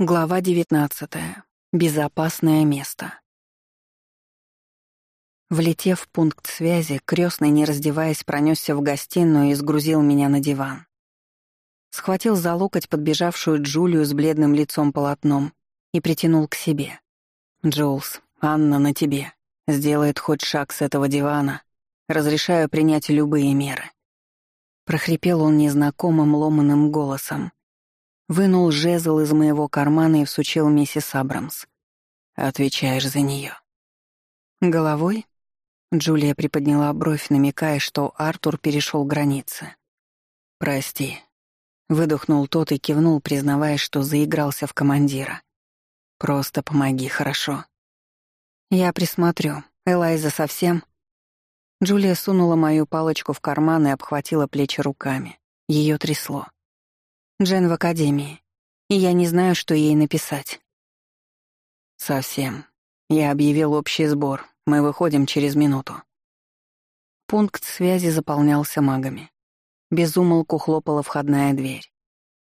Глава 19. Безопасное место. Влетев в пункт связи, крестный, не раздеваясь, пронесся в гостиную и сгрузил меня на диван. Схватил за локоть подбежавшую Джулию с бледным лицом полотном и притянул к себе. «Джоулс, Анна на тебе. Сделает хоть шаг с этого дивана. Разрешаю принять любые меры». Прохрипел он незнакомым ломаным голосом, Вынул жезл из моего кармана и всучил миссис Абрамс. «Отвечаешь за нее. «Головой?» Джулия приподняла бровь, намекая, что Артур перешел границы. «Прости». Выдохнул тот и кивнул, признавая, что заигрался в командира. «Просто помоги, хорошо?» «Я присмотрю. Элайза совсем...» Джулия сунула мою палочку в карман и обхватила плечи руками. Ее трясло. Джен в академии, и я не знаю, что ей написать. Совсем. Я объявил общий сбор. Мы выходим через минуту. Пункт связи заполнялся магами. Безумолку хлопала входная дверь.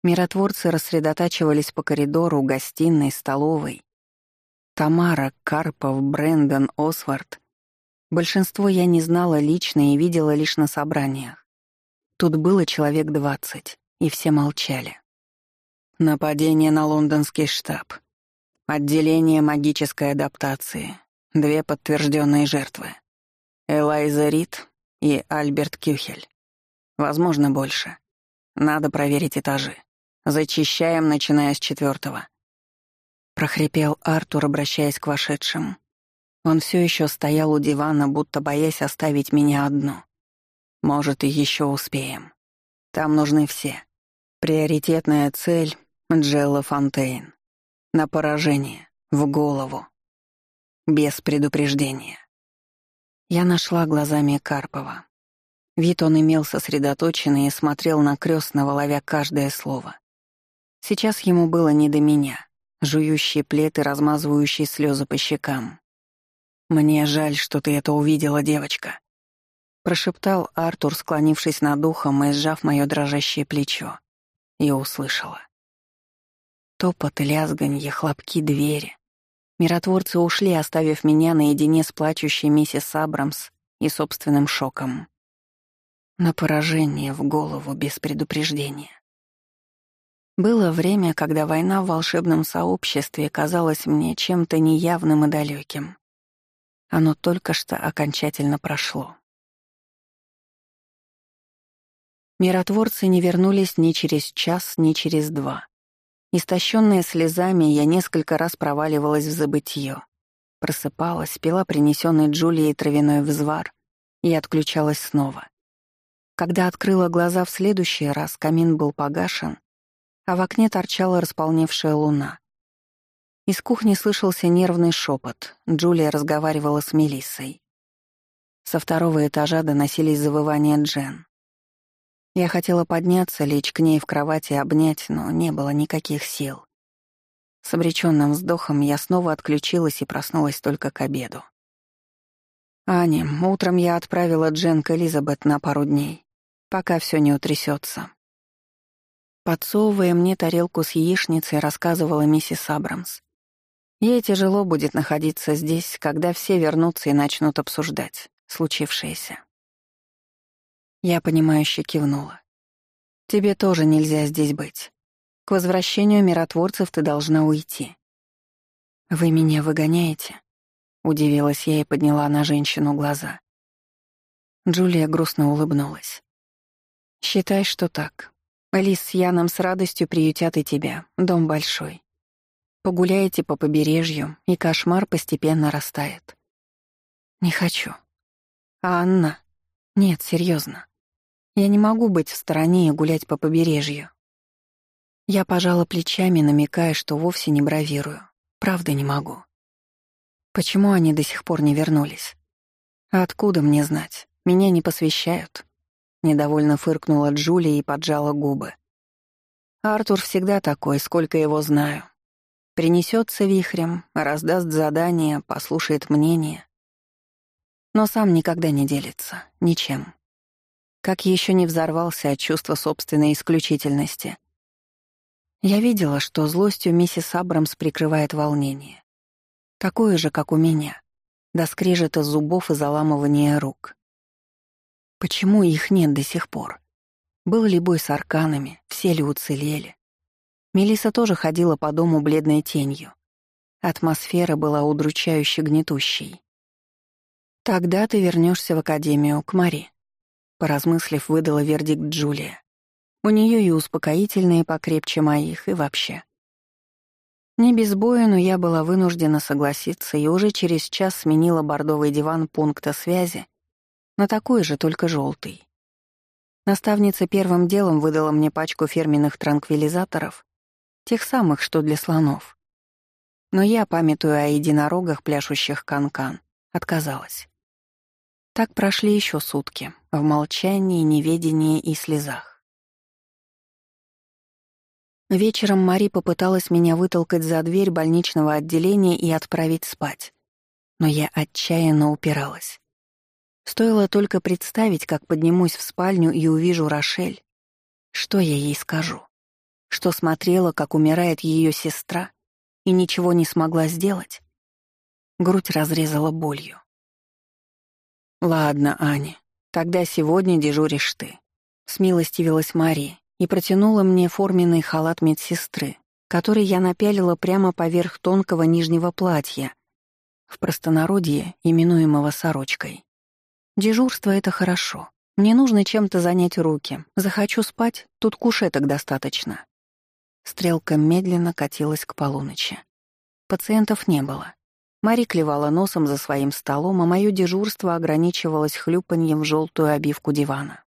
Миротворцы рассредотачивались по коридору, гостиной, столовой. Тамара, Карпов, Брэндон, Освард. Большинство я не знала лично и видела лишь на собраниях. Тут было человек двадцать и все молчали. Нападение на лондонский штаб. Отделение магической адаптации. Две подтвержденные жертвы. Элайза Рид и Альберт Кюхель. Возможно, больше. Надо проверить этажи. Зачищаем, начиная с четвертого. Прохрипел Артур, обращаясь к вошедшим. Он все еще стоял у дивана, будто боясь оставить меня одну. Может, и еще успеем. Там нужны все. Приоритетная цель — Джелла Фонтейн. На поражение, в голову. Без предупреждения. Я нашла глазами Карпова. Вид он имел сосредоточенный и смотрел на крестного, ловя каждое слово. Сейчас ему было не до меня, жующий плед и размазывающий слезы по щекам. «Мне жаль, что ты это увидела, девочка», — прошептал Артур, склонившись над ухом и сжав мое дрожащее плечо и услышала. Топот, лязганье, хлопки двери. Миротворцы ушли, оставив меня наедине с плачущей миссис Абрамс и собственным шоком. На поражение в голову без предупреждения. Было время, когда война в волшебном сообществе казалась мне чем-то неявным и далеким. Оно только что окончательно прошло. Миротворцы не вернулись ни через час, ни через два. Истощенная слезами, я несколько раз проваливалась в забытье. Просыпалась, пила принесенный Джулией травяной взвар и отключалась снова. Когда открыла глаза в следующий раз, камин был погашен, а в окне торчала располневшая луна. Из кухни слышался нервный шепот. Джулия разговаривала с Мелиссой. Со второго этажа доносились завывания Джен. Я хотела подняться, лечь к ней в кровати и обнять, но не было никаких сил. С обреченным вздохом я снова отключилась и проснулась только к обеду. «Аня, утром я отправила Джен к Элизабет на пару дней, пока все не утрясется. Подсовывая мне тарелку с яичницей, рассказывала миссис Абрамс. Ей тяжело будет находиться здесь, когда все вернутся и начнут обсуждать случившееся. Я понимающе кивнула. «Тебе тоже нельзя здесь быть. К возвращению миротворцев ты должна уйти». «Вы меня выгоняете?» — удивилась я и подняла на женщину глаза. Джулия грустно улыбнулась. «Считай, что так. Лис с Яном с радостью приютят и тебя. Дом большой. Погуляете по побережью, и кошмар постепенно растает». «Не хочу». «А Анна?» «Нет, серьезно. Я не могу быть в стороне и гулять по побережью. Я пожала плечами, намекая, что вовсе не бравирую. Правда не могу. Почему они до сих пор не вернулись? А откуда мне знать? Меня не посвящают. Недовольно фыркнула Джулия и поджала губы. Артур всегда такой, сколько его знаю. Принесется вихрем, раздаст задание, послушает мнение. Но сам никогда не делится, ничем. Как еще не взорвался от чувства собственной исключительности. Я видела, что злостью миссис Абрамс прикрывает волнение. Такое же, как у меня. До скрежета зубов и заламывания рук. Почему их нет до сих пор? Был ли бой с арканами, все ли уцелели? Мелиса тоже ходила по дому бледной тенью. Атмосфера была удручающе гнетущей. «Тогда ты вернешься в академию к Мари», — поразмыслив, выдала вердикт Джулия. «У нее и успокоительные покрепче моих, и вообще». Не без боя, но я была вынуждена согласиться и уже через час сменила бордовый диван пункта связи на такой же, только желтый. Наставница первым делом выдала мне пачку фирменных транквилизаторов, тех самых, что для слонов. Но я, памятуя о единорогах, пляшущих канкан, -кан, отказалась. Так прошли еще сутки, в молчании, неведении и слезах. Вечером Мари попыталась меня вытолкать за дверь больничного отделения и отправить спать. Но я отчаянно упиралась. Стоило только представить, как поднимусь в спальню и увижу Рошель. Что я ей скажу? Что смотрела, как умирает ее сестра, и ничего не смогла сделать. Грудь разрезала болью. «Ладно, Аня, тогда сегодня дежуришь ты», — смилостивилась Мария и протянула мне форменный халат медсестры, который я напялила прямо поверх тонкого нижнего платья, в простонародье, именуемого сорочкой. Дежурство — это хорошо. Мне нужно чем-то занять руки. Захочу спать, тут кушеток достаточно. Стрелка медленно катилась к полуночи. Пациентов не было. Мари клевала носом за своим столом, а мое дежурство ограничивалось хлюпаньем в желтую обивку дивана.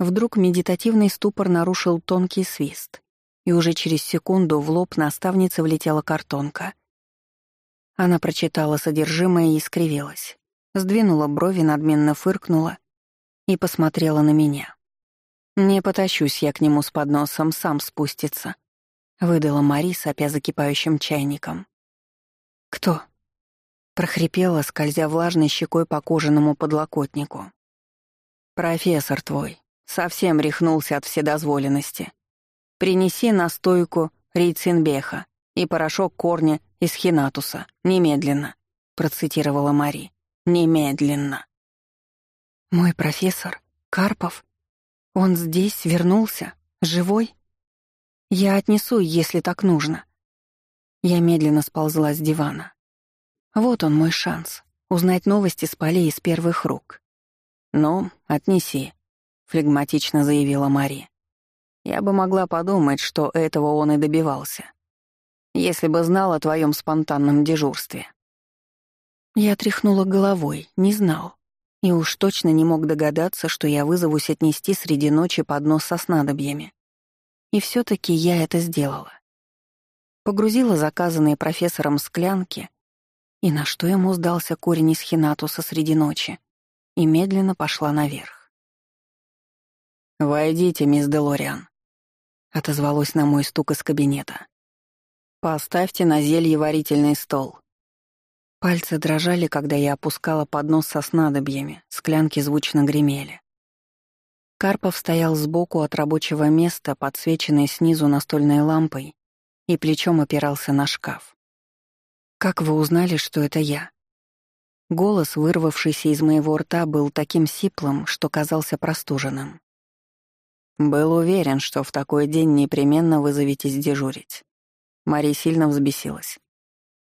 Вдруг медитативный ступор нарушил тонкий свист, и уже через секунду в лоб наставницы влетела картонка. Она прочитала содержимое и скривилась, сдвинула брови, надменно фыркнула и посмотрела на меня. «Не потащусь я к нему с подносом, сам спустится», — выдала Мари, сопя закипающим чайником. «Кто?» — прохрипела, скользя влажной щекой по кожаному подлокотнику. «Профессор твой. Совсем рехнулся от вседозволенности. Принеси настойку рейцинбеха и порошок корня из хинатуса. Немедленно», — процитировала Мари. «Немедленно». «Мой профессор? Карпов?» Он здесь, вернулся, живой? Я отнесу, если так нужно. Я медленно сползла с дивана. Вот он мой шанс — узнать новости с полей из первых рук. «Ну, отнеси», — флегматично заявила Мари. «Я бы могла подумать, что этого он и добивался, если бы знал о твоем спонтанном дежурстве». Я тряхнула головой, не знал. И уж точно не мог догадаться, что я вызовусь отнести среди ночи поднос со снадобьями. И все таки я это сделала. Погрузила заказанные профессором склянки, и на что ему сдался корень из хинатуса среди ночи, и медленно пошла наверх. «Войдите, мисс Делориан», — отозвалось на мой стук из кабинета. «Поставьте на зелье варительный стол. Пальцы дрожали, когда я опускала поднос со снадобьями, склянки звучно гремели. Карпов стоял сбоку от рабочего места, подсвеченный снизу настольной лампой, и плечом опирался на шкаф. «Как вы узнали, что это я?» Голос, вырвавшийся из моего рта, был таким сиплым, что казался простуженным. «Был уверен, что в такой день непременно вызоветесь дежурить». Мария сильно взбесилась.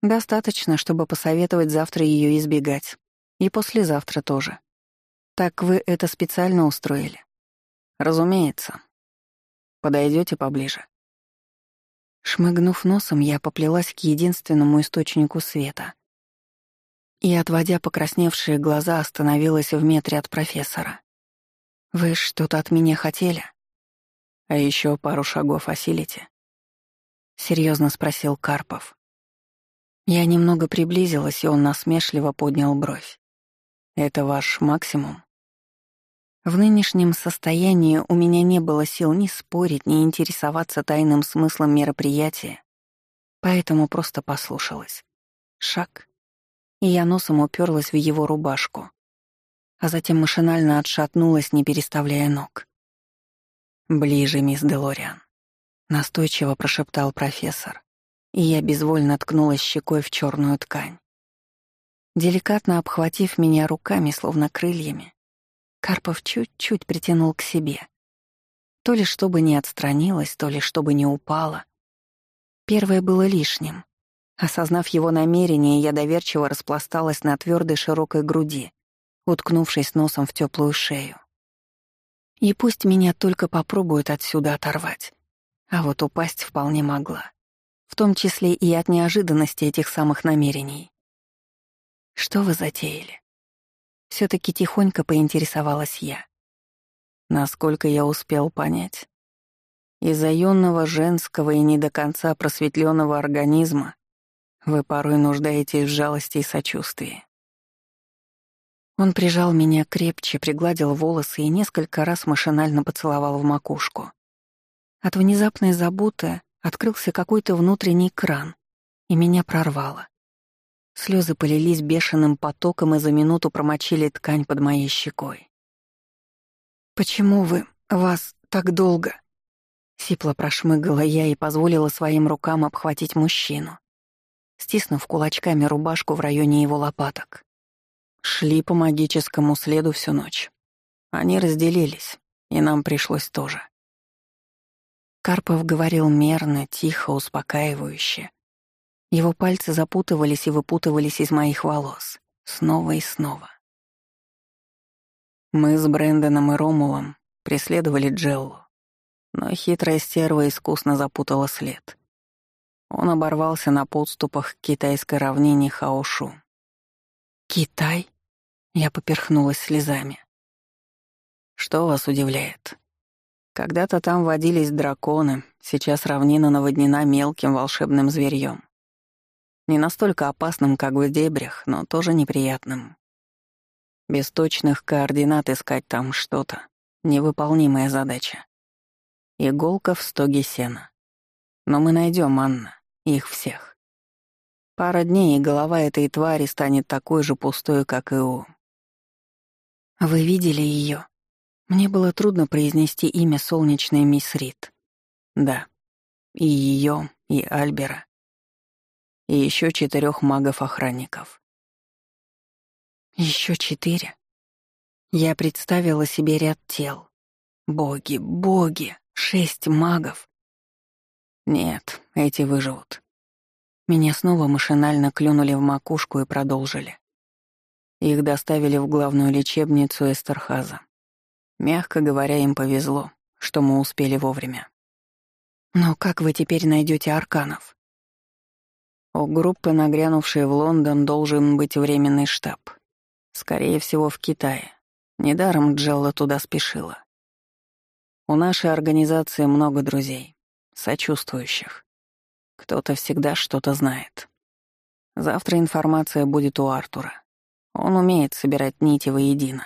Достаточно, чтобы посоветовать завтра ее избегать. И послезавтра тоже. Так вы это специально устроили? Разумеется. Подойдете поближе. Шмыгнув носом, я поплелась к единственному источнику света. И, отводя покрасневшие глаза, остановилась в метре от профессора. «Вы что-то от меня хотели?» «А еще пару шагов осилите?» — серьезно спросил Карпов. Я немного приблизилась, и он насмешливо поднял бровь. «Это ваш максимум?» В нынешнем состоянии у меня не было сил ни спорить, ни интересоваться тайным смыслом мероприятия, поэтому просто послушалась. Шаг. И я носом уперлась в его рубашку, а затем машинально отшатнулась, не переставляя ног. «Ближе, мисс Делориан». — настойчиво прошептал профессор, и я безвольно ткнулась щекой в черную ткань. Деликатно обхватив меня руками, словно крыльями, Карпов чуть-чуть притянул к себе. То ли чтобы не отстранилась, то ли чтобы не упала. Первое было лишним. Осознав его намерение, я доверчиво распласталась на твердой широкой груди, уткнувшись носом в теплую шею. И пусть меня только попробуют отсюда оторвать. А вот упасть вполне могла. В том числе и от неожиданности этих самых намерений. «Что вы затеяли?» Все таки тихонько поинтересовалась я. Насколько я успел понять, из-за юного женского и не до конца просветленного организма вы порой нуждаетесь в жалости и сочувствии. Он прижал меня крепче, пригладил волосы и несколько раз машинально поцеловал в макушку. От внезапной заботы открылся какой-то внутренний кран, и меня прорвало. Слезы полились бешеным потоком и за минуту промочили ткань под моей щекой. «Почему вы... вас так долго?» Сипло прошмыгала я и позволила своим рукам обхватить мужчину, стиснув кулачками рубашку в районе его лопаток. Шли по магическому следу всю ночь. Они разделились, и нам пришлось тоже. Карпов говорил мерно, тихо, успокаивающе. Его пальцы запутывались и выпутывались из моих волос. Снова и снова. Мы с Брэндоном и Ромулом преследовали Джеллу, но хитрая стерва искусно запутала след. Он оборвался на подступах к китайской равнине Хаошу. «Китай?» Я поперхнулась слезами. «Что вас удивляет?» Когда-то там водились драконы, сейчас равнина наводнена мелким волшебным зверьем. Не настолько опасным, как в дебрях, но тоже неприятным. Без точных координат искать там что-то — невыполнимая задача. Иголка в стоге сена. Но мы найдем, Анна, их всех. Пара дней, и голова этой твари станет такой же пустой, как и у «Вы видели ее? Мне было трудно произнести имя солнечной мисс Рид. Да. И ее, и Альбера. И еще четырех магов-охранников. Еще четыре? Я представила себе ряд тел. Боги, боги, шесть магов. Нет, эти выживут. Меня снова машинально клюнули в макушку и продолжили. Их доставили в главную лечебницу Эстерхаза. Мягко говоря, им повезло, что мы успели вовремя. Но как вы теперь найдете арканов? У группы, нагрянувшей в Лондон, должен быть временный штаб. Скорее всего, в Китае. Недаром Джелла туда спешила. У нашей организации много друзей, сочувствующих. Кто-то всегда что-то знает. Завтра информация будет у Артура. Он умеет собирать нити воедино.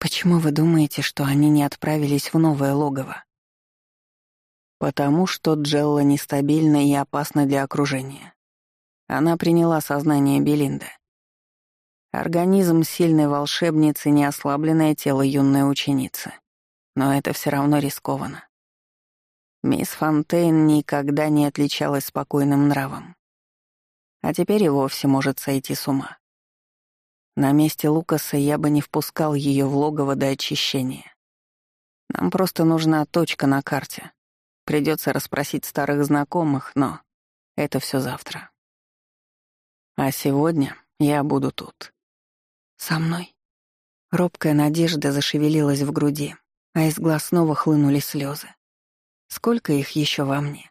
Почему вы думаете, что они не отправились в новое логово? Потому что Джелла нестабильна и опасна для окружения. Она приняла сознание Белинды. Организм сильной волшебницы — не ослабленное тело юной ученицы. Но это все равно рискованно. Мисс Фонтейн никогда не отличалась спокойным нравом. А теперь и вовсе может сойти с ума. На месте Лукаса я бы не впускал ее в логово до очищения. Нам просто нужна точка на карте. Придется расспросить старых знакомых, но это все завтра. А сегодня я буду тут. Со мной. Робкая надежда зашевелилась в груди, а из глаз снова хлынули слезы. Сколько их еще во мне?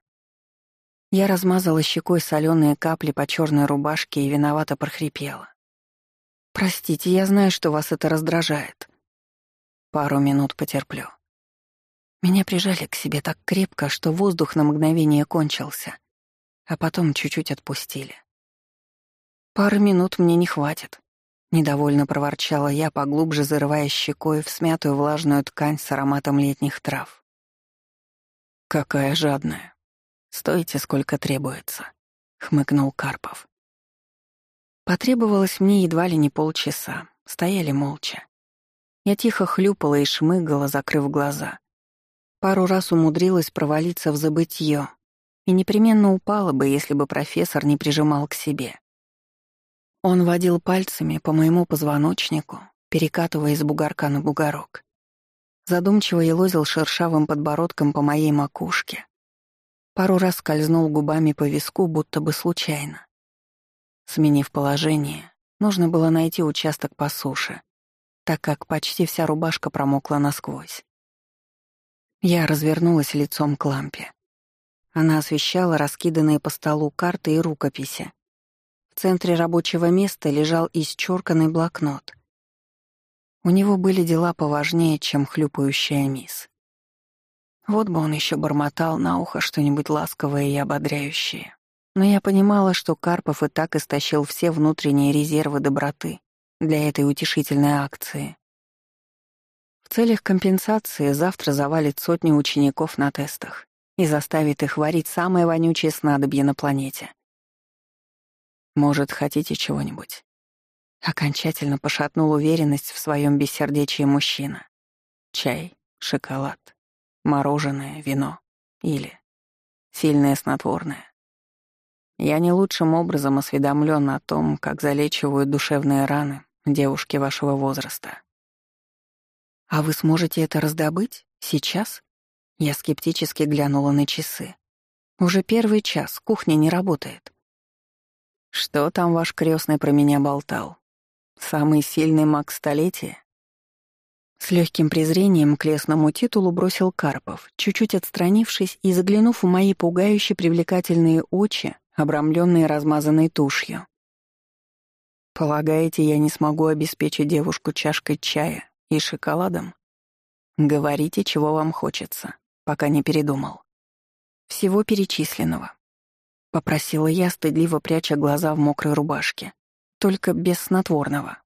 Я размазала щекой соленые капли по черной рубашке и виновато прохрипела. «Простите, я знаю, что вас это раздражает. Пару минут потерплю». Меня прижали к себе так крепко, что воздух на мгновение кончился, а потом чуть-чуть отпустили. «Пары минут мне не хватит», — недовольно проворчала я, поглубже зарывая щекой в смятую влажную ткань с ароматом летних трав. «Какая жадная. Стойте, сколько требуется», — хмыкнул Карпов. Потребовалось мне едва ли не полчаса. Стояли молча. Я тихо хлюпала и шмыгала, закрыв глаза. Пару раз умудрилась провалиться в забытье и непременно упала бы, если бы профессор не прижимал к себе. Он водил пальцами по моему позвоночнику, перекатывая из бугорка на бугорок. Задумчиво елозил шершавым подбородком по моей макушке. Пару раз скользнул губами по виску, будто бы случайно. Сменив положение, нужно было найти участок по суше, так как почти вся рубашка промокла насквозь. Я развернулась лицом к лампе. Она освещала раскиданные по столу карты и рукописи. В центре рабочего места лежал исчерканный блокнот. У него были дела поважнее, чем хлюпающая мисс. Вот бы он еще бормотал на ухо что-нибудь ласковое и ободряющее. Но я понимала, что Карпов и так истощил все внутренние резервы доброты для этой утешительной акции. Целях компенсации завтра завалит сотни учеников на тестах и заставит их варить самое вонючее снадобье на планете — может, хотите чего-нибудь?» Окончательно пошатнул уверенность в своем бессердечии мужчина. Чай, шоколад, мороженое, вино или сильное снотворное. Я не лучшим образом осведомлен о том, как залечивают душевные раны девушки вашего возраста. «А вы сможете это раздобыть? Сейчас?» Я скептически глянула на часы. «Уже первый час, кухня не работает». Что там ваш крестный про меня болтал? Самый сильный маг столетия? С легким презрением к лесному титулу бросил Карпов, чуть-чуть отстранившись и заглянув в мои пугающе привлекательные очи, обрамленные размазанной тушью. «Полагаете, я не смогу обеспечить девушку чашкой чая и шоколадом? Говорите, чего вам хочется, пока не передумал. Всего перечисленного. Попросила я, стыдливо пряча глаза в мокрой рубашке. Только без снотворного.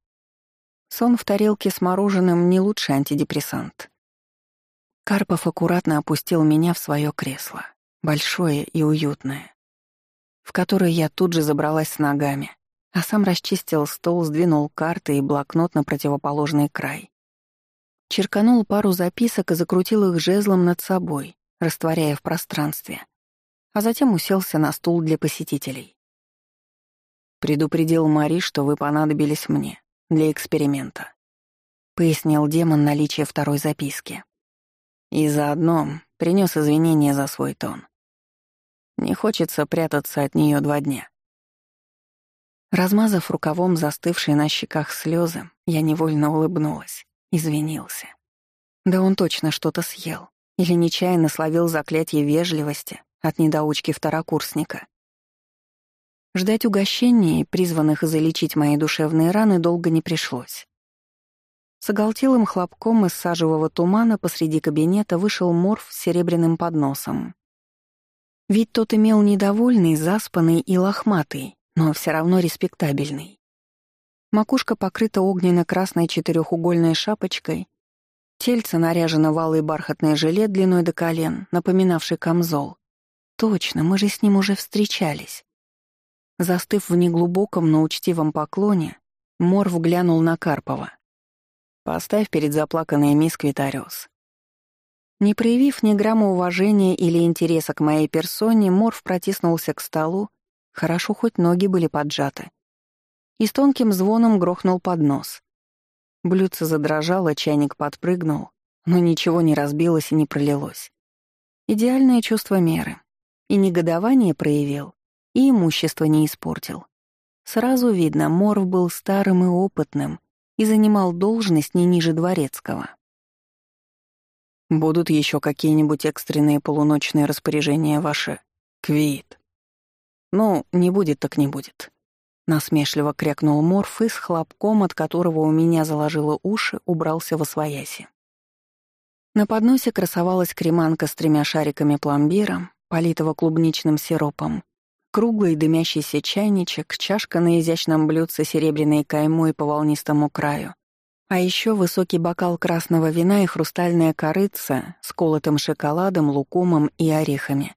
Сон в тарелке с мороженым — не лучший антидепрессант. Карпов аккуратно опустил меня в свое кресло, большое и уютное, в которое я тут же забралась с ногами, а сам расчистил стол, сдвинул карты и блокнот на противоположный край. Черканул пару записок и закрутил их жезлом над собой, растворяя в пространстве — а затем уселся на стул для посетителей. «Предупредил Мари, что вы понадобились мне для эксперимента», — пояснил демон наличие второй записки. «И заодно принес извинения за свой тон. Не хочется прятаться от нее два дня». Размазав рукавом застывшие на щеках слезы, я невольно улыбнулась, извинился. Да он точно что-то съел или нечаянно словил заклятие вежливости, от недоучки второкурсника. Ждать угощений, призванных залечить мои душевные раны, долго не пришлось. С оголтелым хлопком из сажевого тумана посреди кабинета вышел морф с серебряным подносом. Вид тот имел недовольный, заспанный и лохматый, но все равно респектабельный. Макушка покрыта огненно-красной четырехугольной шапочкой, тельце наряжено в алый бархатный жилет длиной до колен, напоминавший камзол, Точно, мы же с ним уже встречались. Застыв в неглубоком, но учтивом поклоне, Морв глянул на Карпова. «Поставь перед заплаканной мисс Квитариус». Не проявив ни грамма уважения или интереса к моей персоне, Морв протиснулся к столу, хорошо хоть ноги были поджаты, и с тонким звоном грохнул под нос. Блюдце задрожало, чайник подпрыгнул, но ничего не разбилось и не пролилось. Идеальное чувство меры. И негодование проявил, и имущество не испортил. Сразу видно, Морв был старым и опытным и занимал должность не ниже дворецкого. «Будут еще какие-нибудь экстренные полуночные распоряжения ваши, Квит?» «Ну, не будет так не будет», — насмешливо крякнул Морф и с хлопком, от которого у меня заложило уши, убрался во свояси. На подносе красовалась креманка с тремя шариками пломбира, политого клубничным сиропом, круглый дымящийся чайничек, чашка на изящном блюдце серебряной каймой по волнистому краю, а еще высокий бокал красного вина и хрустальная корыца с колотым шоколадом, лукумом и орехами.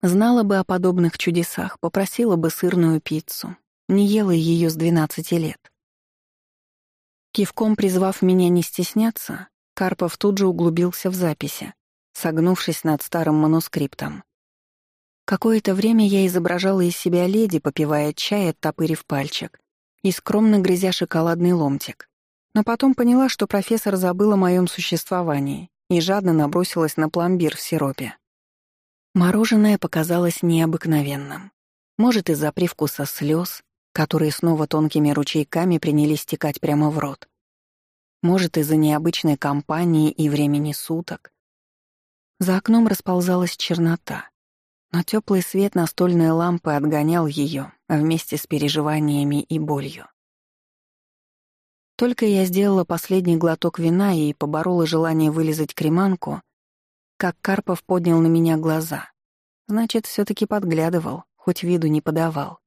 Знала бы о подобных чудесах, попросила бы сырную пиццу. Не ела ее с 12 лет. Кивком призвав меня не стесняться, Карпов тут же углубился в записи. согнувшись над старым манускриптом. Какое-то время я изображала из себя леди, попивая чай, оттопырив пальчик, и скромно грызя шоколадный ломтик. Но потом поняла, что профессор забыл о моем существовании и жадно набросилась на пломбир в сиропе. Мороженое показалось необыкновенным. Может, из-за привкуса слез, которые снова тонкими ручейками принялись стекать прямо в рот. Может, из-за необычной компании и времени суток. За окном расползалась чернота, но теплый свет настольной лампы отгонял ее вместе с переживаниями и болью. Только я сделала последний глоток вина и поборола желание вылезать креманку, как Карпов поднял на меня глаза. Значит, все таки подглядывал, хоть виду не подавал.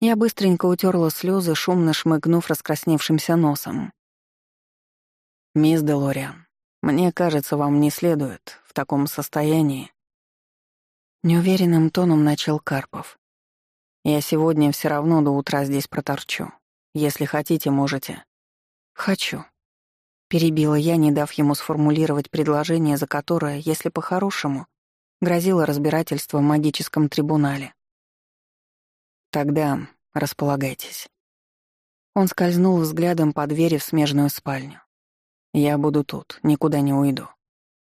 Я быстренько утерла слезы, шумно шмыгнув раскрасневшимся носом. «Мисс Делориан, мне кажется, вам не следует в таком состоянии». Неуверенным тоном начал Карпов. «Я сегодня все равно до утра здесь проторчу. Если хотите, можете». «Хочу», Перебила я, не дав ему сформулировать предложение, за которое, если по-хорошему, грозило разбирательство в магическом трибунале. «Тогда располагайтесь». Он скользнул взглядом по двери в смежную спальню. «Я буду тут, никуда не уйду.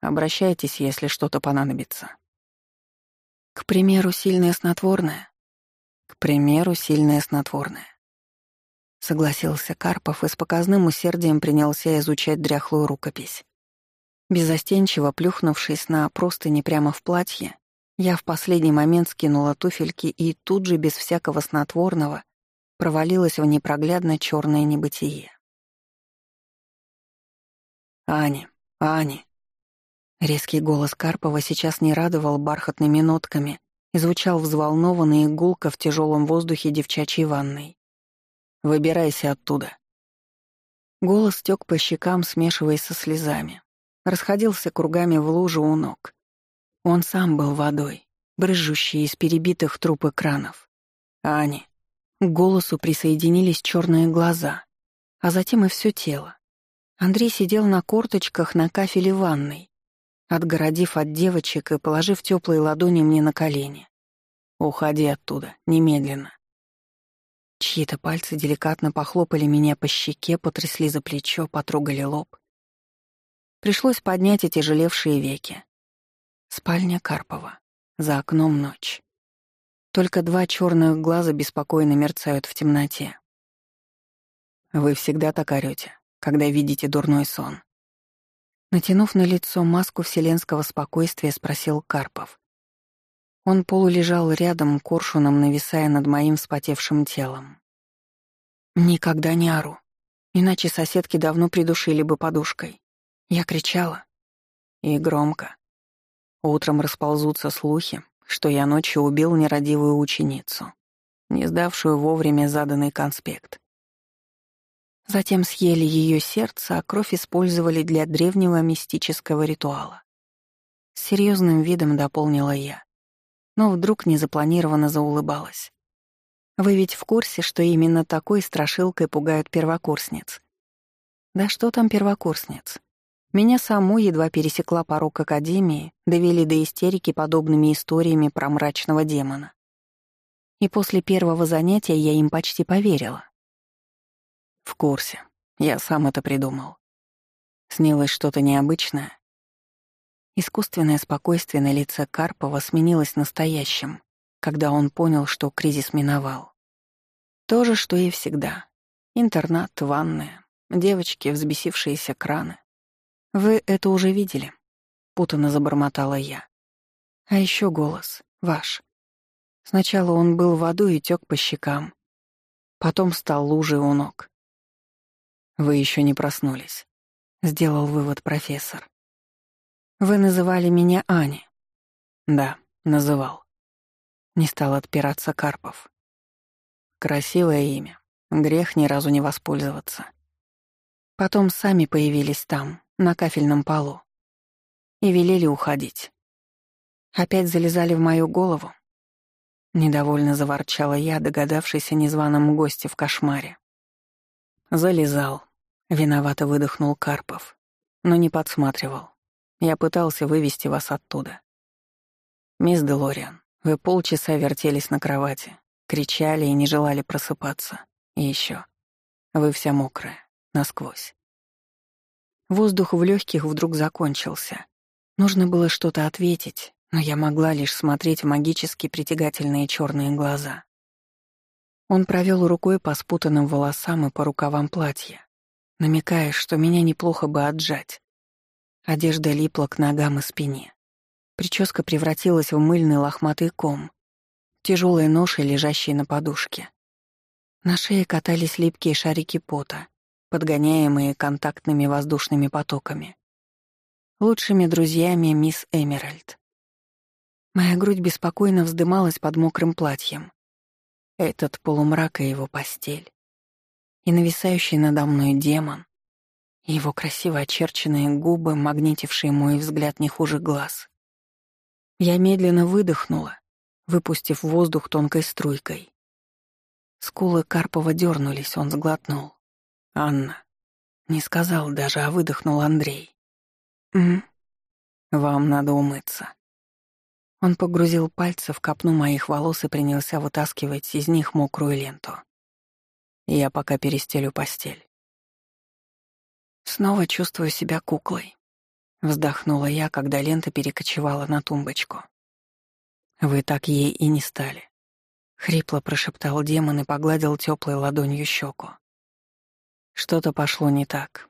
Обращайтесь, если что-то понадобится». «К примеру, сильное снотворное?» «К примеру, сильное снотворное согласился Карпов и с показным усердием принялся изучать дряхлую рукопись. Безостенчиво плюхнувшись на простыни прямо в платье, я в последний момент скинула туфельки и тут же, без всякого снотворного, провалилась в непроглядно черное небытие. «Ани, Ани!» Резкий голос Карпова сейчас не радовал бархатными нотками и звучал взволнованно и в тяжелом воздухе девчачьей ванной. Выбирайся оттуда». Голос тек по щекам, смешиваясь со слезами. Расходился кругами в лужу у ног. Он сам был водой, брызжущей из перебитых труб экранов. Ани. К голосу присоединились черные глаза, а затем и все тело. Андрей сидел на корточках на кафеле ванной, отгородив от девочек и положив теплые ладони мне на колени. «Уходи оттуда, немедленно. Чьи-то пальцы деликатно похлопали меня по щеке, потрясли за плечо, потрогали лоб. Пришлось поднять отяжелевшие веки. Спальня Карпова. За окном ночь. Только два черных глаза беспокойно мерцают в темноте. Вы всегда так орёте, когда видите дурной сон. Натянув на лицо маску вселенского спокойствия, спросил Карпов. Он полулежал рядом, коршуном нависая над моим вспотевшим телом. Никогда не ору. Иначе соседки давно придушили бы подушкой. Я кричала. И громко. Утром расползутся слухи, что я ночью убил нерадивую ученицу, не сдавшую вовремя заданный конспект. Затем съели ее сердце, а кровь использовали для древнего мистического ритуала. С серьезным видом дополнила я но вдруг незапланированно заулыбалась. Вы ведь в курсе, что именно такой страшилкой пугают первокурсниц? Да что там первокурсниц? Меня саму едва пересекла порог Академии, довели до истерики подобными историями про мрачного демона. И после первого занятия я им почти поверила. В курсе. Я сам это придумал. Снилось что-то необычное, Искусственное спокойствие на лице Карпова сменилось настоящим, когда он понял, что кризис миновал. То же, что и всегда. Интернат, ванная, девочки, взбесившиеся краны. Вы это уже видели? Путано забормотала я. А еще голос, ваш. Сначала он был водой и тек по щекам. Потом стал лужей у ног. Вы еще не проснулись, сделал вывод профессор. Вы называли меня Ани. Да, называл. Не стал отпираться Карпов. Красивое имя. Грех ни разу не воспользоваться. Потом сами появились там, на кафельном полу. И велели уходить. Опять залезали в мою голову. Недовольно заворчала я, догадавшись о незваном госте в кошмаре. Залезал. Виновато выдохнул Карпов, но не подсматривал. Я пытался вывести вас оттуда. Мисс Делориан, вы полчаса вертелись на кровати, кричали и не желали просыпаться. И еще. Вы вся мокрая, насквозь. Воздух в легких вдруг закончился. Нужно было что-то ответить, но я могла лишь смотреть в магически притягательные черные глаза. Он провел рукой по спутанным волосам и по рукавам платья, намекая, что меня неплохо бы отжать. Одежда липла к ногам и спине. Прическа превратилась в мыльный лохматый ком, тяжелые ноши, лежащие на подушке. На шее катались липкие шарики пота, подгоняемые контактными воздушными потоками. Лучшими друзьями мисс Эмеральд. Моя грудь беспокойно вздымалась под мокрым платьем. Этот полумрак и его постель. И нависающий надо мной демон, его красиво очерченные губы, магнитившие мой взгляд не хуже глаз. Я медленно выдохнула, выпустив воздух тонкой струйкой. Скулы Карпова дернулись, он сглотнул. «Анна». Не сказал даже, а выдохнул Андрей. «М? Вам надо умыться». Он погрузил пальцы в копну моих волос и принялся вытаскивать из них мокрую ленту. Я пока перестелю постель. Снова чувствую себя куклой. Вздохнула я, когда лента перекочевала на тумбочку. Вы так ей и не стали. Хрипло прошептал демон и погладил теплой ладонью щеку. Что-то пошло не так,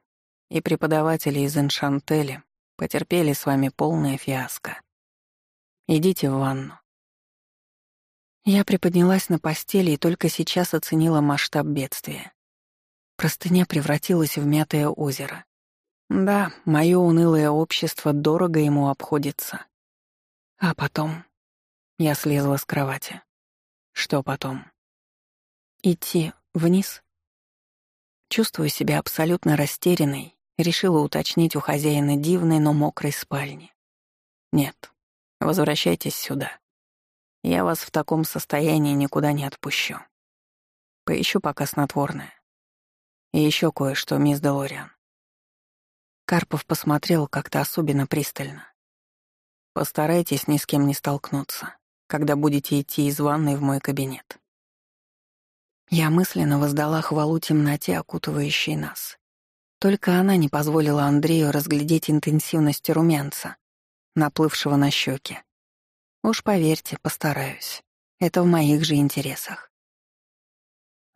и преподаватели из Эншантели потерпели с вами полное фиаско. Идите в ванну. Я приподнялась на постели и только сейчас оценила масштаб бедствия. Простыня превратилась в мятое озеро. Да, мое унылое общество дорого ему обходится. А потом я слезла с кровати. Что потом? Идти вниз? Чувствую себя абсолютно растерянной, решила уточнить у хозяина дивной, но мокрой спальни. Нет, возвращайтесь сюда. Я вас в таком состоянии никуда не отпущу. Поищу пока снотворное. И еще кое-что, мисс Делориан. Карпов посмотрел как-то особенно пристально. Постарайтесь ни с кем не столкнуться, когда будете идти из ванной в мой кабинет. Я мысленно воздала хвалу темноте, окутывающей нас. Только она не позволила Андрею разглядеть интенсивность румянца, наплывшего на щеки. Уж поверьте, постараюсь. Это в моих же интересах.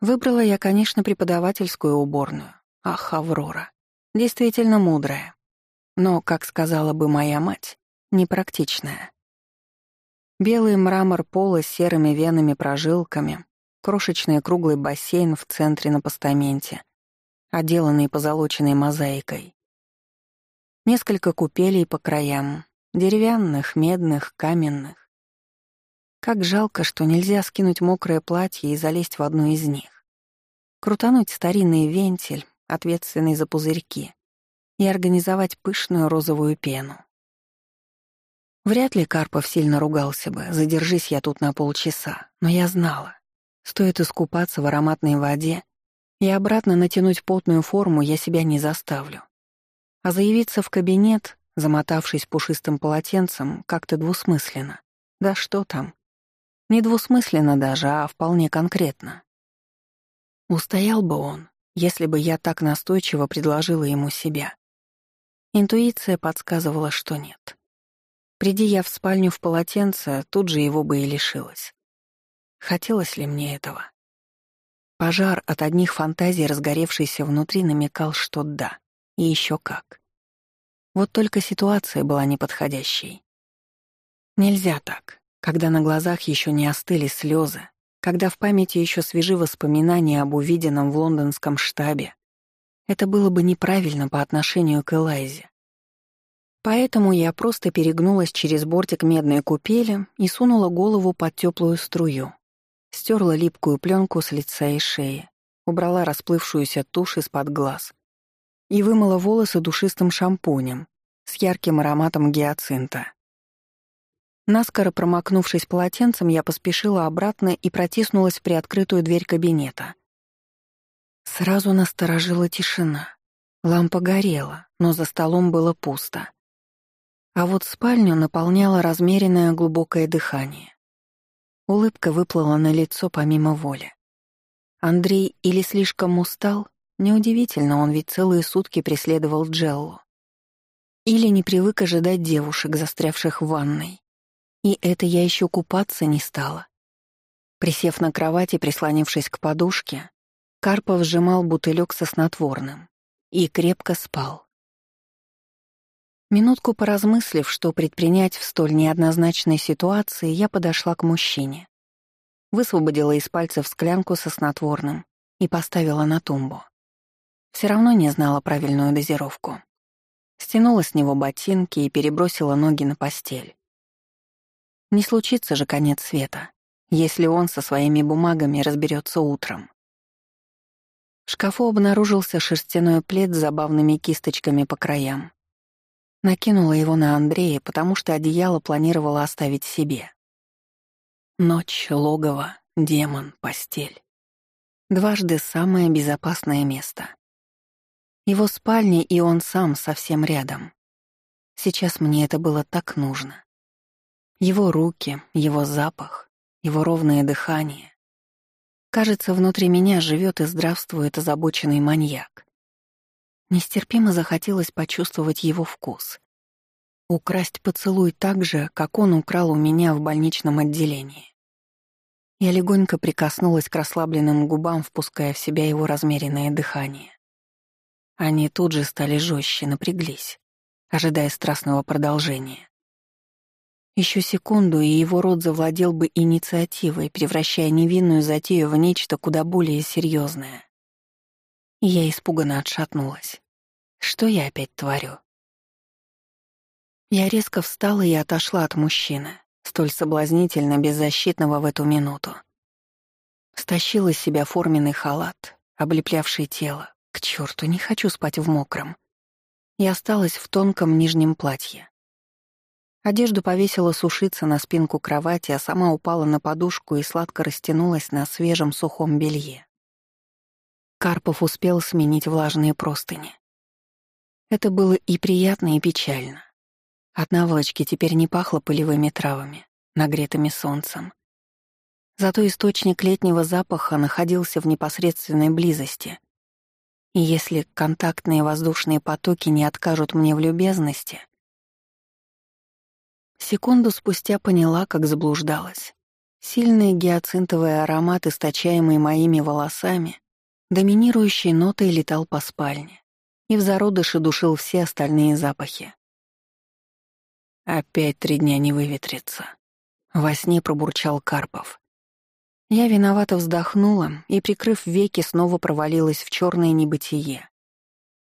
Выбрала я, конечно, преподавательскую уборную. Ах, Аврора. Действительно мудрая. Но, как сказала бы моя мать, непрактичная. Белый мрамор пола с серыми венами-прожилками, крошечный круглый бассейн в центре на постаменте, отделанный позолоченной мозаикой. Несколько купелей по краям, деревянных, медных, каменных. Как жалко, что нельзя скинуть мокрое платье и залезть в одну из них. Крутануть старинный вентиль, ответственный за пузырьки, и организовать пышную розовую пену. Вряд ли Карпов сильно ругался бы, задержись я тут на полчаса, но я знала. Стоит искупаться в ароматной воде и обратно натянуть потную форму я себя не заставлю. А заявиться в кабинет, замотавшись пушистым полотенцем, как-то двусмысленно. Да что там, не двусмысленно даже, а вполне конкретно. Устоял бы он, если бы я так настойчиво предложила ему себя. Интуиция подсказывала, что нет. Приди я в спальню в полотенце, тут же его бы и лишилась. Хотелось ли мне этого? Пожар от одних фантазий, разгоревшийся внутри, намекал, что да, и еще как. Вот только ситуация была неподходящей. Нельзя так когда на глазах еще не остыли слезы, когда в памяти еще свежи воспоминания об увиденном в лондонском штабе, это было бы неправильно по отношению к Элайзе. Поэтому я просто перегнулась через бортик медной купели и сунула голову под теплую струю, стерла липкую пленку с лица и шеи, убрала расплывшуюся тушь из-под глаз и вымыла волосы душистым шампунем с ярким ароматом гиацинта. Наскоро промокнувшись полотенцем, я поспешила обратно и протиснулась в приоткрытую дверь кабинета. Сразу насторожила тишина. Лампа горела, но за столом было пусто. А вот спальню наполняло размеренное глубокое дыхание. Улыбка выплыла на лицо помимо воли. Андрей или слишком устал, неудивительно, он ведь целые сутки преследовал Джеллу. Или не привык ожидать девушек, застрявших в ванной. И это я еще купаться не стала. Присев на кровати, прислонившись к подушке, Карпов сжимал бутылек со снотворным и крепко спал. Минутку поразмыслив, что предпринять в столь неоднозначной ситуации, я подошла к мужчине. Высвободила из пальцев склянку со снотворным и поставила на тумбу. Все равно не знала правильную дозировку. Стянула с него ботинки и перебросила ноги на постель. Не случится же конец света если он со своими бумагами разберется утром. В шкафу обнаружился шерстяной плед с забавными кисточками по краям. Накинула его на Андрея, потому что одеяло планировала оставить себе. Ночь, логово, демон, постель. Дважды самое безопасное место. Его спальня и он сам совсем рядом. Сейчас мне это было так нужно. Его руки, его запах, его ровное дыхание. Кажется, внутри меня живет и здравствует озабоченный маньяк. Нестерпимо захотелось почувствовать его вкус. Украсть поцелуй так же, как он украл у меня в больничном отделении. Я легонько прикоснулась к расслабленным губам, впуская в себя его размеренное дыхание. Они тут же стали жестче, напряглись, ожидая страстного продолжения. Еще секунду, и его рот завладел бы инициативой, превращая невинную затею в нечто куда более серьезное. Я испуганно отшатнулась. Что я опять творю? Я резко встала и отошла от мужчины, столь соблазнительно беззащитного в эту минуту. Стащила с себя форменный халат, облеплявший тело. К черту, не хочу спать в мокром. И осталась в тонком нижнем платье. Одежду повесила сушиться на спинку кровати, а сама упала на подушку и сладко растянулась на свежем сухом белье. Карпов успел сменить влажные простыни. Это было и приятно, и печально. От наволочки теперь не пахло пылевыми травами, нагретыми солнцем. Зато источник летнего запаха находился в непосредственной близости. И если контактные воздушные потоки не откажут мне в любезности — Секунду спустя поняла, как заблуждалась. Сильный гиацинтовый аромат, источаемый моими волосами, доминирующей нотой летал по спальне и в зародыше душил все остальные запахи. «Опять три дня не выветрится», — во сне пробурчал Карпов. Я виновато вздохнула и, прикрыв веки, снова провалилась в черное небытие.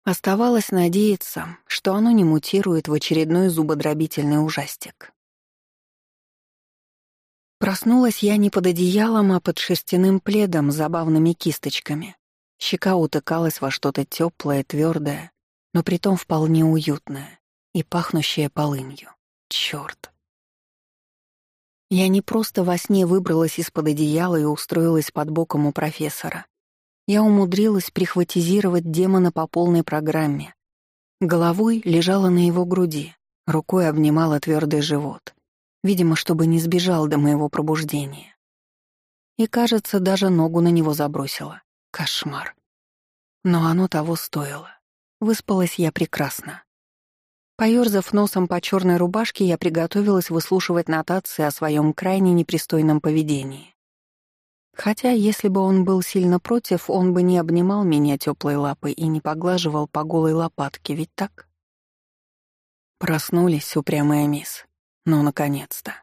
Оставалось надеяться, что оно не мутирует в очередной зубодробительный ужастик. Проснулась я не под одеялом, а под шерстяным пледом с забавными кисточками. Щека утыкалась во что-то теплое, твердое, но притом вполне уютное и пахнущее полынью. Черт! Я не просто во сне выбралась из-под одеяла и устроилась под боком у профессора. Я умудрилась прихватизировать демона по полной программе. Головой лежала на его груди, рукой обнимала твердый живот, видимо, чтобы не сбежал до моего пробуждения. И, кажется, даже ногу на него забросила. Кошмар. Но оно того стоило. Выспалась я прекрасно. Поёрзав носом по черной рубашке, я приготовилась выслушивать нотации о своем крайне непристойном поведении. Хотя, если бы он был сильно против, он бы не обнимал меня теплой лапой и не поглаживал по голой лопатке, ведь так? Проснулись, упрямая мисс. Ну, наконец-то.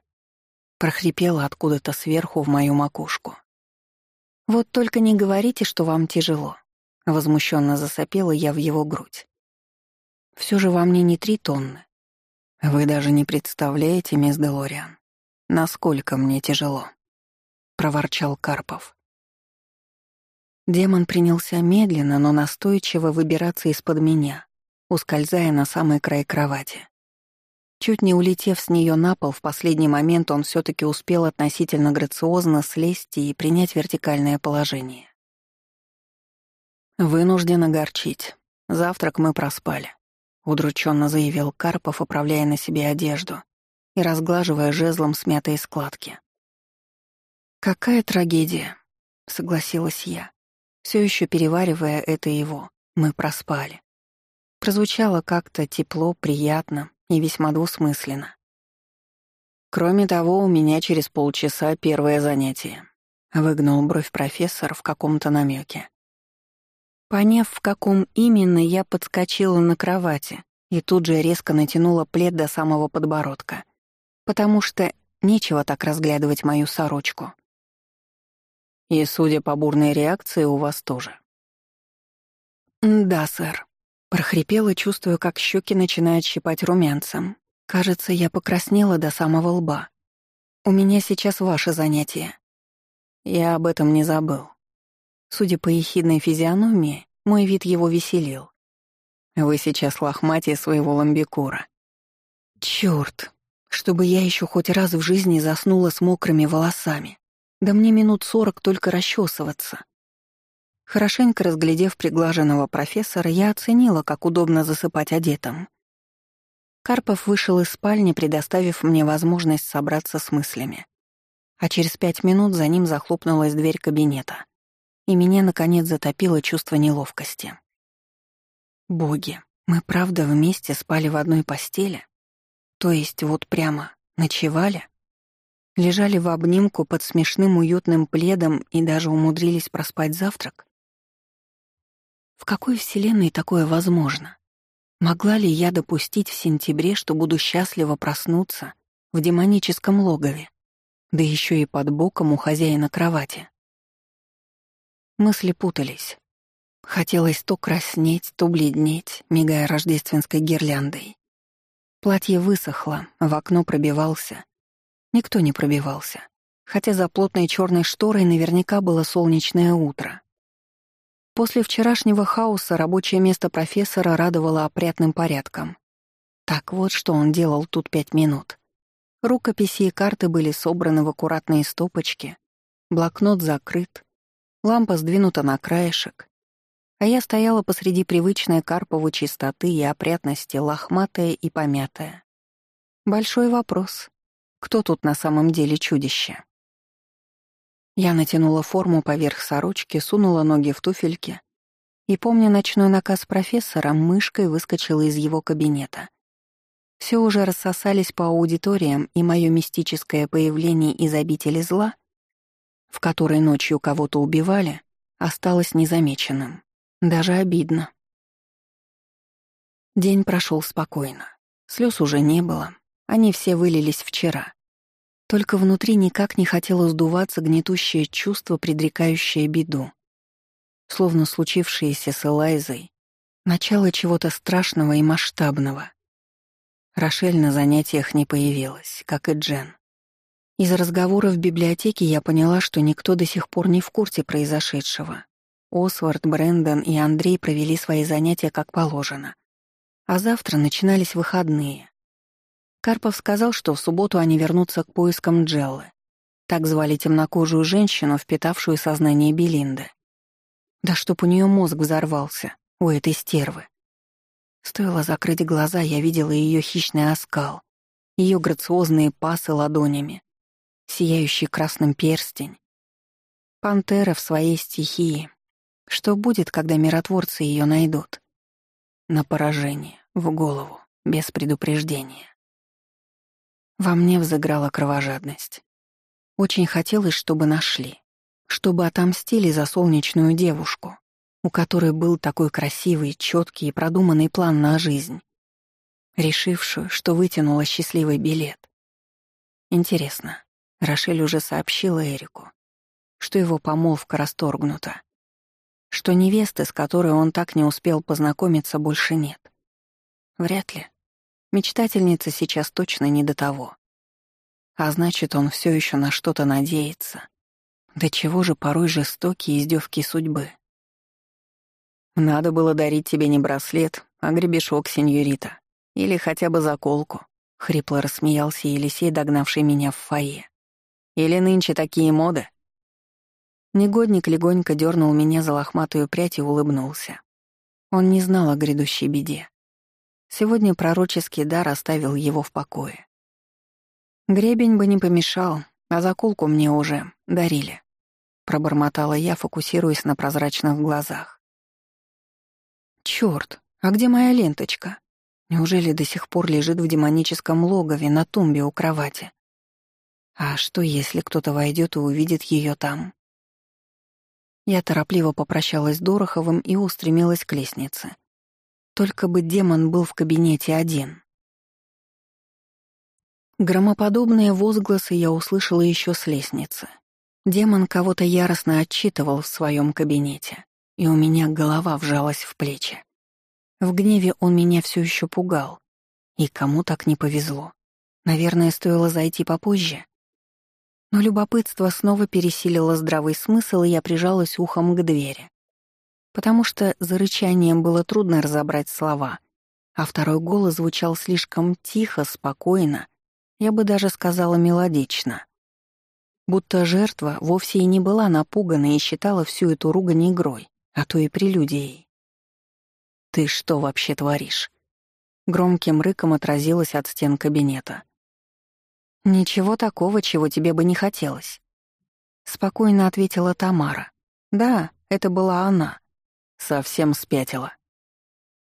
Прохрипела откуда-то сверху в мою макушку. «Вот только не говорите, что вам тяжело», — возмущенно засопела я в его грудь. Все же во мне не три тонны. Вы даже не представляете, мисс Делориан, насколько мне тяжело проворчал Карпов. Демон принялся медленно, но настойчиво выбираться из-под меня, ускользая на самый край кровати. Чуть не улетев с нее на пол, в последний момент он все таки успел относительно грациозно слезть и принять вертикальное положение. «Вынужден огорчить. Завтрак мы проспали. — удрученно заявил Карпов, оправляя на себе одежду и разглаживая жезлом смятые складки. «Какая трагедия», — согласилась я, все еще переваривая это его. Мы проспали. Прозвучало как-то тепло, приятно и весьма двусмысленно. Кроме того, у меня через полчаса первое занятие. Выгнул бровь профессор в каком-то намеке. Поняв, в каком именно, я подскочила на кровати и тут же резко натянула плед до самого подбородка, потому что нечего так разглядывать мою сорочку. И, судя по бурной реакции, у вас тоже. «Да, сэр», — прохрипела, чувствуя, как щеки начинают щипать румянцем. «Кажется, я покраснела до самого лба. У меня сейчас ваше занятие». Я об этом не забыл. Судя по ехидной физиономии, мой вид его веселил. Вы сейчас лохматее своего ламбикура. Чёрт, чтобы я еще хоть раз в жизни заснула с мокрыми волосами. Да мне минут сорок только расчесываться. Хорошенько разглядев приглаженного профессора, я оценила, как удобно засыпать одетым. Карпов вышел из спальни, предоставив мне возможность собраться с мыслями. А через пять минут за ним захлопнулась дверь кабинета и меня, наконец, затопило чувство неловкости. Боги, мы правда вместе спали в одной постели? То есть вот прямо ночевали? Лежали в обнимку под смешным уютным пледом и даже умудрились проспать завтрак? В какой вселенной такое возможно? Могла ли я допустить в сентябре, что буду счастливо проснуться в демоническом логове, да еще и под боком у хозяина кровати? Мысли путались. Хотелось то краснеть, то бледнеть, мигая рождественской гирляндой. Платье высохло, в окно пробивался. Никто не пробивался, хотя за плотной черной шторой наверняка было солнечное утро. После вчерашнего хаоса рабочее место профессора радовало опрятным порядком. Так вот, что он делал тут пять минут. Рукописи и карты были собраны в аккуратные стопочки, блокнот закрыт, Лампа сдвинута на краешек, а я стояла посреди привычной Карпову чистоты и опрятности, лохматая и помятая. Большой вопрос. Кто тут на самом деле чудище? Я натянула форму поверх сорочки, сунула ноги в туфельки и, помня ночной наказ профессора, мышкой выскочила из его кабинета. Все уже рассосались по аудиториям, и мое мистическое появление из обители зла в которой ночью кого-то убивали, осталось незамеченным. Даже обидно. День прошел спокойно. Слез уже не было. Они все вылились вчера. Только внутри никак не хотело сдуваться гнетущее чувство, предрекающее беду. Словно случившееся с Элайзой. Начало чего-то страшного и масштабного. Рошель на занятиях не появилась, как и Джен. Из разговора в библиотеке я поняла, что никто до сих пор не в курсе произошедшего. Освард, Брэндон и Андрей провели свои занятия как положено. А завтра начинались выходные. Карпов сказал, что в субботу они вернутся к поискам Джеллы. Так звали темнокожую женщину, впитавшую сознание Белинды. Да чтоб у нее мозг взорвался, у этой стервы. Стоило закрыть глаза, я видела ее хищный оскал, ее грациозные пасы ладонями, сияющий красным перстень. Пантера в своей стихии. Что будет, когда миротворцы ее найдут? На поражение, в голову, без предупреждения. Во мне взыграла кровожадность. Очень хотелось, чтобы нашли, чтобы отомстили за солнечную девушку, у которой был такой красивый, четкий и продуманный план на жизнь, решившую, что вытянула счастливый билет. Интересно, Рошель уже сообщила Эрику, что его помолвка расторгнута, что невесты, с которой он так не успел познакомиться, больше нет. Вряд ли. Мечтательница сейчас точно не до того. А значит, он все еще на что-то надеется. До чего же порой жестокие издевки судьбы. Надо было дарить тебе не браслет, а гребешок, сеньорита. Или хотя бы заколку. Хрипло рассмеялся Елисей, догнавший меня в фойе. Или нынче такие моды?» Негодник легонько дернул меня за лохматую прядь и улыбнулся. Он не знал о грядущей беде. Сегодня пророческий дар оставил его в покое. Гребень бы не помешал, а заколку мне уже дарили. Пробормотала я, фокусируясь на прозрачных глазах. Чёрт, а где моя ленточка? Неужели до сих пор лежит в демоническом логове на тумбе у кровати? А что, если кто-то войдет и увидит ее там? Я торопливо попрощалась с Дороховым и устремилась к лестнице. Только бы демон был в кабинете один. Громоподобные возгласы я услышала еще с лестницы. Демон кого-то яростно отчитывал в своем кабинете, и у меня голова вжалась в плечи. В гневе он меня все еще пугал. И кому так не повезло. Наверное, стоило зайти попозже. Но любопытство снова пересилило здравый смысл, и я прижалась ухом к двери. Потому что за рычанием было трудно разобрать слова, а второй голос звучал слишком тихо, спокойно, я бы даже сказала мелодично. Будто жертва вовсе и не была напугана и считала всю эту ругань игрой, а то и прелюдией. «Ты что вообще творишь?» Громким рыком отразилось от стен кабинета. «Ничего такого, чего тебе бы не хотелось», — спокойно ответила Тамара. «Да, это была она. Совсем спятила.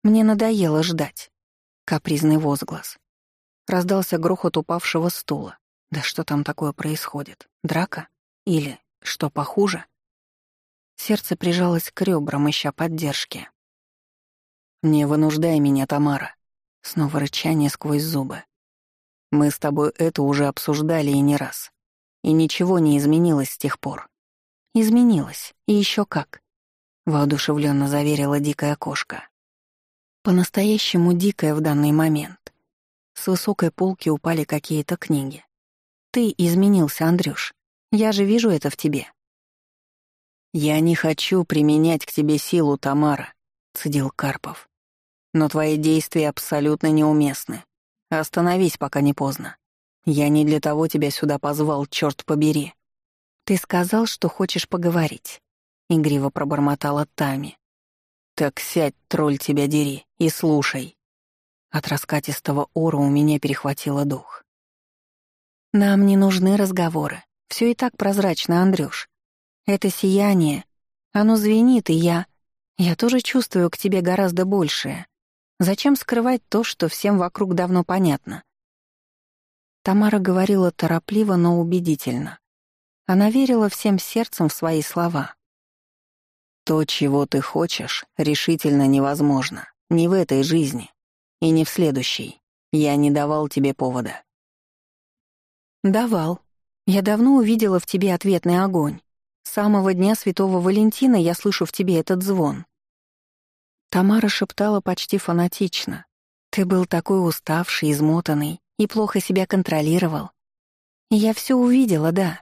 Мне надоело ждать». Капризный возглас. Раздался грохот упавшего стула. Да что там такое происходит? Драка? Или, что похуже? Сердце прижалось к ребрам, ища поддержки. «Не вынуждай меня, Тамара». Снова рычание сквозь зубы. «Мы с тобой это уже обсуждали и не раз. И ничего не изменилось с тех пор». «Изменилось. И еще как», — воодушевленно заверила дикая кошка. По-настоящему дикая в данный момент. С высокой полки упали какие-то книги. «Ты изменился, Андрюш. Я же вижу это в тебе». «Я не хочу применять к тебе силу, Тамара», цедил Карпов. «Но твои действия абсолютно неуместны. Остановись, пока не поздно. Я не для того тебя сюда позвал, черт побери». «Ты сказал, что хочешь поговорить», — игриво пробормотала Тами. «Так сядь, тролль тебя дери, и слушай». От раскатистого ора у меня перехватило дух. «Нам не нужны разговоры. Все и так прозрачно, Андрюш. Это сияние. Оно звенит, и я...» Я тоже чувствую к тебе гораздо большее. Зачем скрывать то, что всем вокруг давно понятно? Тамара говорила торопливо, но убедительно. Она верила всем сердцем в свои слова. «То, чего ты хочешь, решительно невозможно. Не в этой жизни. И не в следующей. Я не давал тебе повода». «Давал. Я давно увидела в тебе ответный огонь. С самого дня Святого Валентина я слышу в тебе этот звон. Тамара шептала почти фанатично. «Ты был такой уставший, измотанный и плохо себя контролировал. я все увидела, да.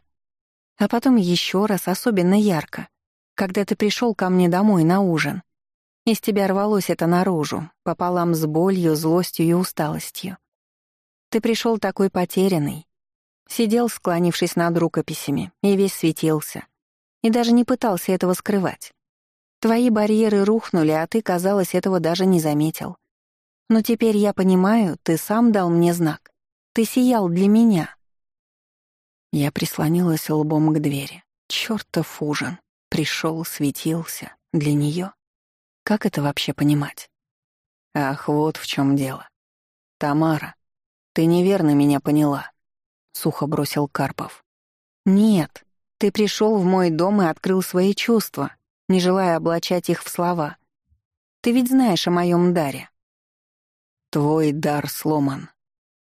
А потом еще раз, особенно ярко, когда ты пришел ко мне домой на ужин. Из тебя рвалось это наружу, пополам с болью, злостью и усталостью. Ты пришел такой потерянный, сидел, склонившись над рукописями, и весь светился, и даже не пытался этого скрывать. Твои барьеры рухнули, а ты, казалось, этого даже не заметил. Но теперь я понимаю, ты сам дал мне знак. Ты сиял для меня. Я прислонилась лбом к двери. Чёртов ужин. Пришел, светился. Для нее. Как это вообще понимать? Ах, вот в чем дело. Тамара, ты неверно меня поняла. Сухо бросил Карпов. Нет, ты пришел в мой дом и открыл свои чувства, не желая облачать их в слова. «Ты ведь знаешь о моем даре». «Твой дар сломан».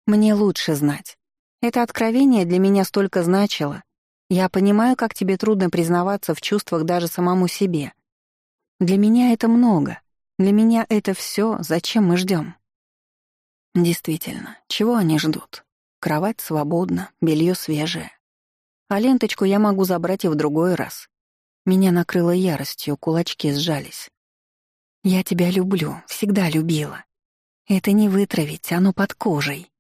«Мне лучше знать. Это откровение для меня столько значило. Я понимаю, как тебе трудно признаваться в чувствах даже самому себе. Для меня это много. Для меня это все, зачем мы ждем. Действительно, чего они ждут? Кровать свободна, белье свежее. А ленточку я могу забрать и в другой раз. Меня накрыло яростью, кулачки сжались. «Я тебя люблю, всегда любила. Это не вытравить, оно под кожей».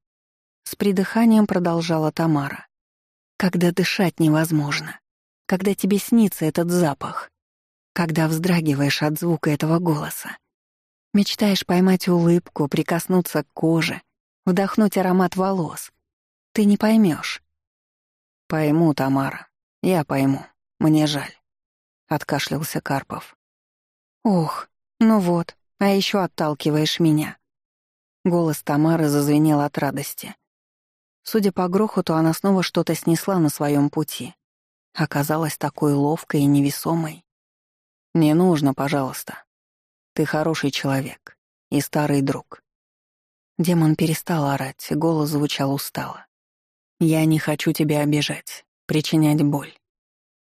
С придыханием продолжала Тамара. «Когда дышать невозможно, когда тебе снится этот запах, когда вздрагиваешь от звука этого голоса. Мечтаешь поймать улыбку, прикоснуться к коже, вдохнуть аромат волос. Ты не поймешь. Пойму, Тамара. Я пойму. Мне жаль. Откашлялся Карпов. Ох, ну вот, а еще отталкиваешь меня. Голос Тамары зазвенел от радости. Судя по грохоту, она снова что-то снесла на своем пути. Оказалась такой ловкой и невесомой. «Не нужно, пожалуйста. Ты хороший человек и старый друг». Демон перестал орать, голос звучал устало. «Я не хочу тебя обижать, причинять боль.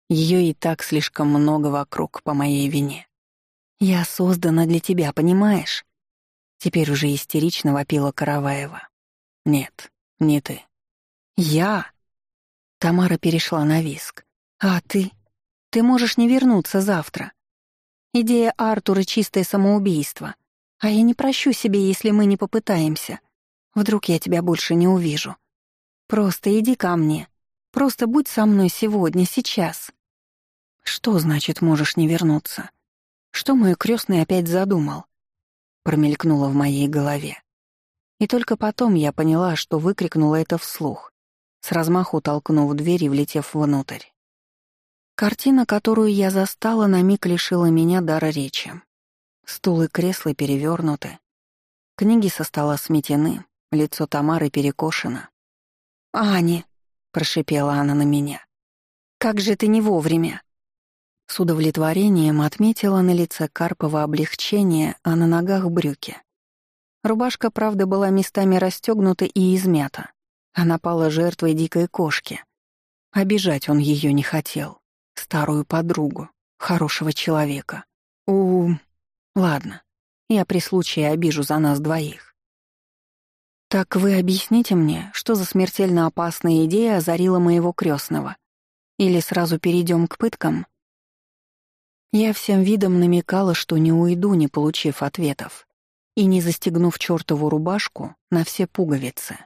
Ее и так слишком много вокруг по моей вине. Я создана для тебя, понимаешь?» Теперь уже истерично вопила Караваева. «Нет, не ты». «Я?» Тамара перешла на виск. «А ты? Ты можешь не вернуться завтра. Идея Артура — чистое самоубийство. А я не прощу себе, если мы не попытаемся. Вдруг я тебя больше не увижу. Просто иди ко мне. Просто будь со мной сегодня, сейчас». «Что значит можешь не вернуться? Что мой крестный опять задумал?» Промелькнуло в моей голове. И только потом я поняла, что выкрикнула это вслух, с размаху толкнув дверь и влетев внутрь. Картина, которую я застала, на миг лишила меня дара речи. Стул и кресла перевернуты, книги со стола сметены, лицо Тамары перекошено. «Ани!» — прошипела она на меня. «Как же ты не вовремя!» С удовлетворением отметила на лице Карпова облегчение, а на ногах брюки. Рубашка, правда, была местами расстегнута и измята. Она пала жертвой дикой кошки. Обижать он ее не хотел. Старую подругу, хорошего человека. У... Ладно, я при случае обижу за нас двоих. Так вы объясните мне, что за смертельно опасная идея озарила моего крестного? Или сразу перейдем к пыткам? Я всем видом намекала, что не уйду, не получив ответов, и не застегнув чертову рубашку на все пуговицы.